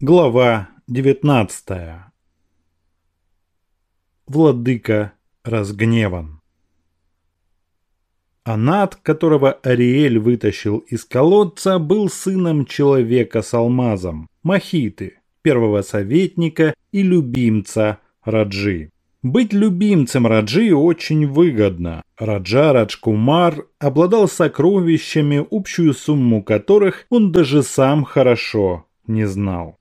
Глава 19 Владыка разгневан. Анат, которого Ариэль вытащил из колодца, был сыном человека с алмазом, Махиты, первого советника и любимца Раджи. Быть любимцем Раджи очень выгодно. Раджа Раджкумар обладал сокровищами, общую сумму которых он даже сам хорошо не знал.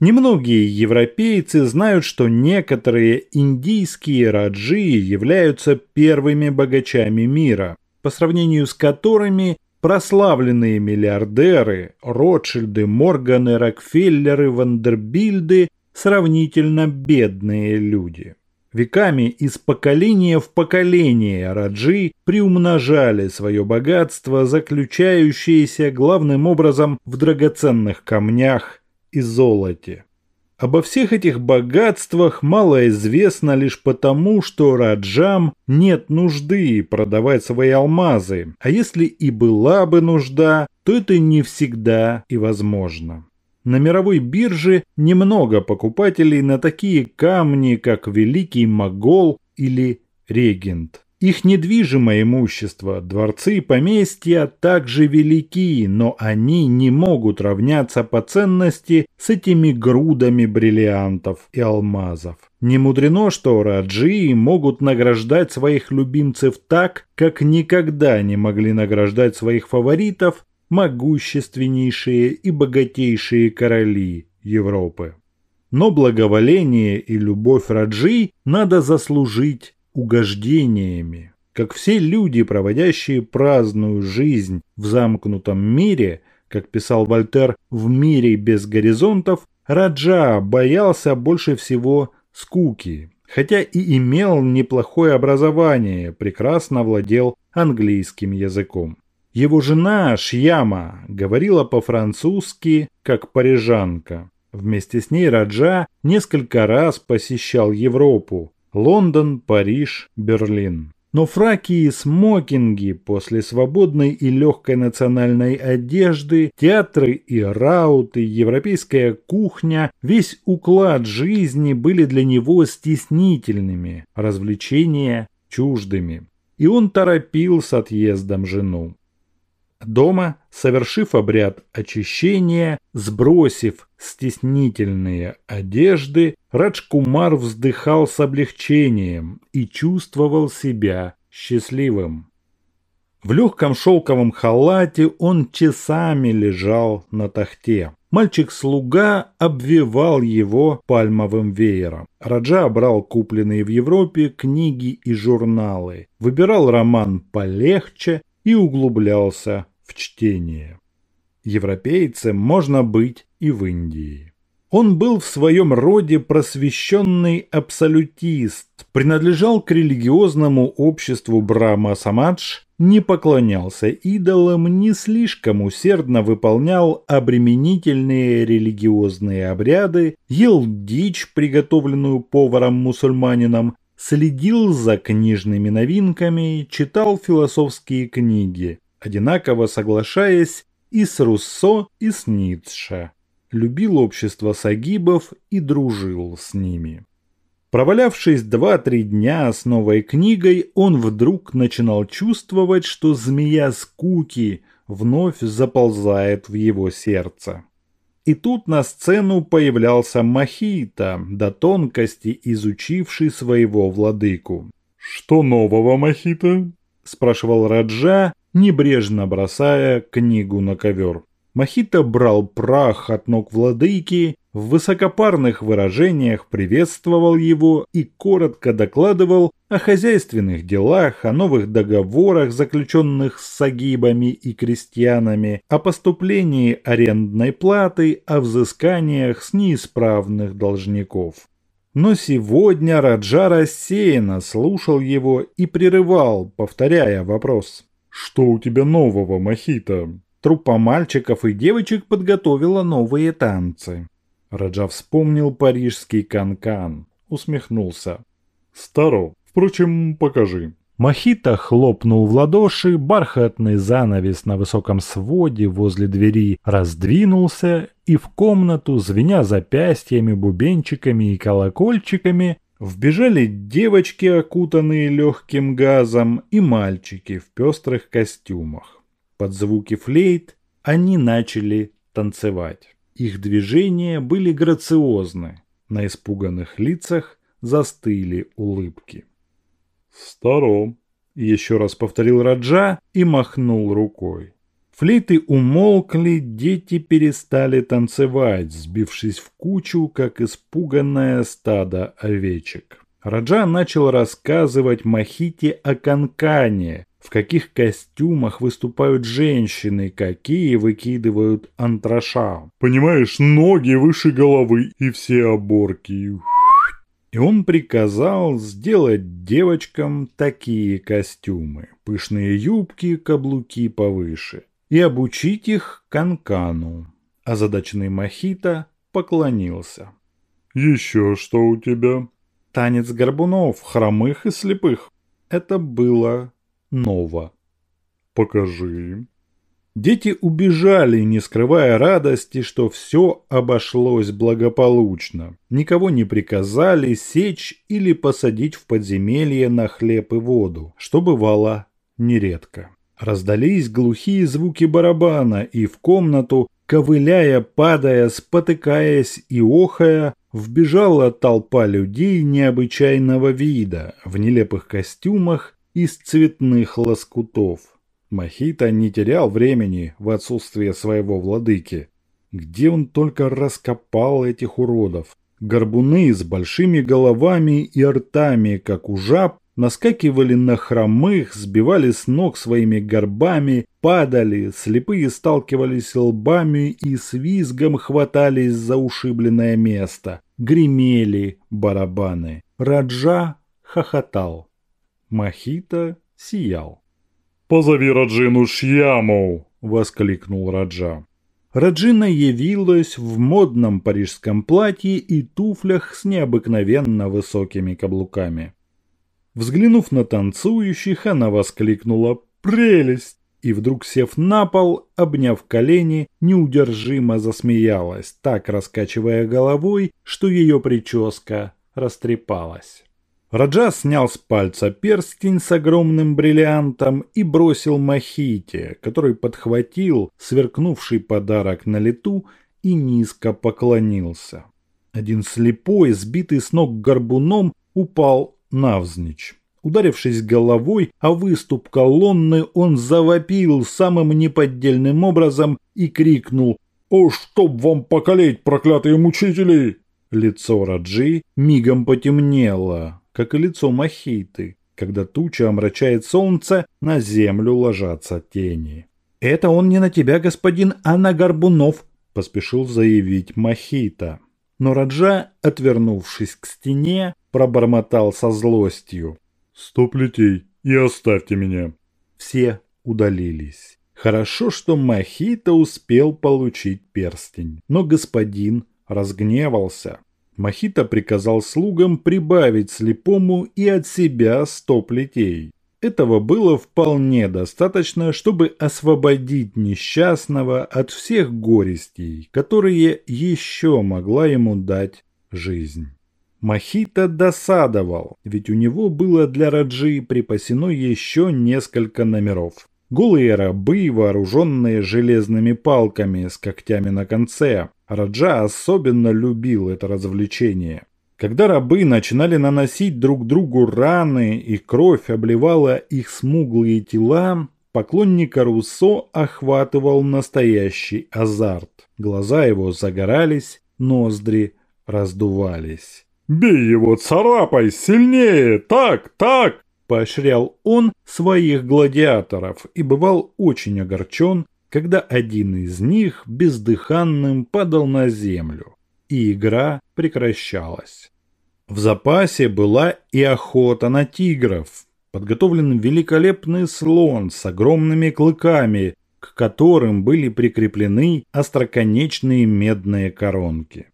Немногие европейцы знают, что некоторые индийские раджи являются первыми богачами мира, по сравнению с которыми прославленные миллиардеры Ротшильды, Морганы, Рокфеллеры, Вандербильды сравнительно бедные люди. Веками из поколения в поколение раджи приумножали свое богатство, заключающееся главным образом в драгоценных камнях и золоте. Обо всех этих богатствах мало известно лишь потому, что Раджам нет нужды продавать свои алмазы, а если и была бы нужда, то это не всегда и возможно. На мировой бирже немного покупателей на такие камни, как Великий Могол или Регент. Их недвижимое имущество, дворцы и поместья также велики, но они не могут равняться по ценности с этими грудами бриллиантов и алмазов. Не мудрено, что раджи могут награждать своих любимцев так, как никогда не могли награждать своих фаворитов могущественнейшие и богатейшие короли Европы. Но благоволение и любовь раджи надо заслужить угождениями. Как все люди, проводящие праздную жизнь в замкнутом мире, как писал Вольтер, в мире без горизонтов, Раджа боялся больше всего скуки, хотя и имел неплохое образование, прекрасно владел английским языком. Его жена Шьяма говорила по-французски, как парижанка. Вместе с ней Раджа несколько раз посещал Европу, Лондон, Париж, Берлин. Но фраки и смокинги после свободной и легкой национальной одежды, театры и рауты, европейская кухня, весь уклад жизни были для него стеснительными, развлечения чуждыми. И он торопил с отъездом жену. Дома, совершив обряд очищения, сбросив стеснительные одежды, Раджкумар вздыхал с облегчением и чувствовал себя счастливым. В легком шелковом халате он часами лежал на тахте. Мальчик-слуга обвивал его пальмовым веером. Раджа брал купленные в Европе книги и журналы, выбирал роман полегче и углублялся в чтение. Европейцем можно быть и в Индии. Он был в своем роде просвещенный абсолютист, принадлежал к религиозному обществу Брахма Самадж, не поклонялся идолам, не слишком усердно выполнял обременительные религиозные обряды, ел дичь, приготовленную поваром-мусульманином, следил за книжными новинками, читал философские книги, одинаково соглашаясь и с Руссо, и с Ницше. Любил общество сагибов и дружил с ними. Провалявшись два-три дня с новой книгой, он вдруг начинал чувствовать, что змея скуки вновь заползает в его сердце. И тут на сцену появлялся Махита, до тонкости изучивший своего владыку. «Что нового, Махита?» – спрашивал Раджа, небрежно бросая книгу на ковер. Махита брал прах от ног владыки, в высокопарных выражениях приветствовал его и коротко докладывал о хозяйственных делах, о новых договорах, заключенных с сагибами и крестьянами, о поступлении арендной платы, о взысканиях с неисправных должников. Но сегодня Раджа рассеянно слушал его и прерывал, повторяя вопрос. «Что у тебя нового, Махита?» Труппа мальчиков и девочек подготовила новые танцы. Раджа вспомнил парижский канкан, -кан, усмехнулся. «Старо. Впрочем, покажи». Мохито хлопнул в ладоши, бархатный занавес на высоком своде возле двери раздвинулся, и в комнату, звеня запястьями, бубенчиками и колокольчиками, вбежали девочки, окутанные легким газом, и мальчики в пестрых костюмах. Под звуки флейт они начали танцевать. Их движения были грациозны, на испуганных лицах застыли улыбки. «Старом», – еще раз повторил Раджа и махнул рукой. Флейты умолкли, дети перестали танцевать, сбившись в кучу, как испуганное стадо овечек. Раджа начал рассказывать Махите о Канкане, в каких костюмах выступают женщины, какие выкидывают антраша. Понимаешь, ноги выше головы и все оборки. И он приказал сделать девочкам такие костюмы, пышные юбки, каблуки повыше, и обучить их канкану. Озадаченный Махита поклонился. «Еще что у тебя?» «Танец горбунов, хромых и слепых». Это было ново. «Покажи». Дети убежали, не скрывая радости, что все обошлось благополучно. Никого не приказали сечь или посадить в подземелье на хлеб и воду, что бывало нередко. Раздались глухие звуки барабана, и в комнату, ковыляя, падая, спотыкаясь и охая, вбежала толпа людей необычайного вида, в нелепых костюмах из цветных лоскутов. Махита не терял времени в отсутствие своего владыки. Где он только раскопал этих уродов? Горбуны с большими головами и ртами, как у жаб, наскакивали на хромых, сбивали с ног своими горбами, падали, слепые сталкивались лбами и с визгом хватались за ушибленное место. Гремели барабаны. Раджа хохотал. Махита сиял. «Позови Раджину Шьяму!» – воскликнул Раджа. Раджина явилась в модном парижском платье и туфлях с необыкновенно высокими каблуками. Взглянув на танцующих, она воскликнула «Прелесть!» и вдруг, сев на пол, обняв колени, неудержимо засмеялась, так раскачивая головой, что ее прическа растрепалась. Раджа снял с пальца перстень с огромным бриллиантом и бросил Махите, который подхватил сверкнувший подарок на лету и низко поклонился. Один слепой, сбитый с ног горбуном, упал навзничь. Ударившись головой о выступ колонны, он завопил самым неподдельным образом и крикнул «О, чтоб вам покалеть, проклятые мучители!» Лицо Раджи мигом потемнело, как и лицо Махиты, когда туча омрачает солнце, на землю ложатся тени. «Это он не на тебя, господин, а на Горбунов», – поспешил заявить Махита. Но Раджа, отвернувшись к стене, пробормотал со злостью. «Сто плетей и оставьте меня». Все удалились. Хорошо, что Махита успел получить перстень, но господин разгневался. Махита приказал слугам прибавить слепому и от себя сто плетей. Этого было вполне достаточно, чтобы освободить несчастного от всех горестей, которые еще могла ему дать жизнь. Махита досадовал, ведь у него было для Раджи припасено еще несколько номеров. Голые рабы, вооруженные железными палками с когтями на конце. Раджа особенно любил это развлечение. Когда рабы начинали наносить друг другу раны и кровь обливала их смуглые тела, поклонника Руссо охватывал настоящий азарт. Глаза его загорались, ноздри раздувались. «Бей его, царапай, сильнее! Так, так!» Поощрял он своих гладиаторов и бывал очень огорчен, когда один из них бездыханным падал на землю, и игра прекращалась. В запасе была и охота на тигров. Подготовлен великолепный слон с огромными клыками, к которым были прикреплены остроконечные медные коронки.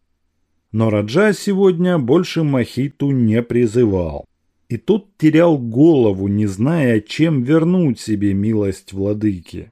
Но Раджа сегодня больше Махиту не призывал. И тот терял голову, не зная, чем вернуть себе милость владыки.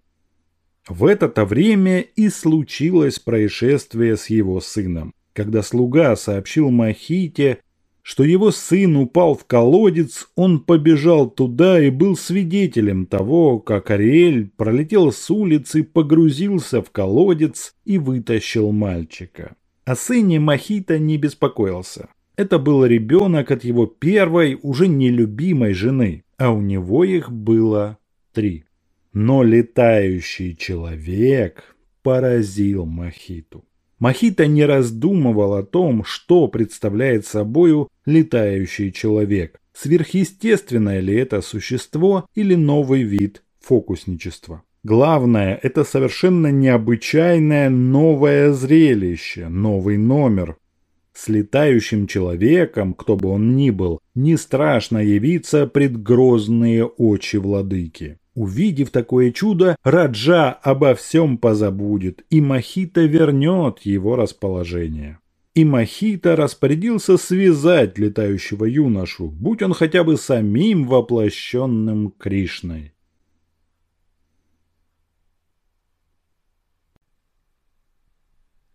В это-то время и случилось происшествие с его сыном, когда слуга сообщил Махите, что его сын упал в колодец, он побежал туда и был свидетелем того, как Ариэль пролетел с улицы, погрузился в колодец и вытащил мальчика. О сыне Махита не беспокоился. Это был ребенок от его первой, уже нелюбимой жены, а у него их было три. Но летающий человек поразил Махиту. Махита не раздумывал о том, что представляет собою летающий человек. Сверхъестественное ли это существо или новый вид фокусничества. Главное, это совершенно необычайное новое зрелище, новый номер. С летающим человеком, кто бы он ни был, не страшно явиться пред грозные очи владыки. Увидев такое чудо, Раджа обо всем позабудет, и Махита вернет его расположение. И Махита распорядился связать летающего юношу, будь он хотя бы самим воплощенным Кришной.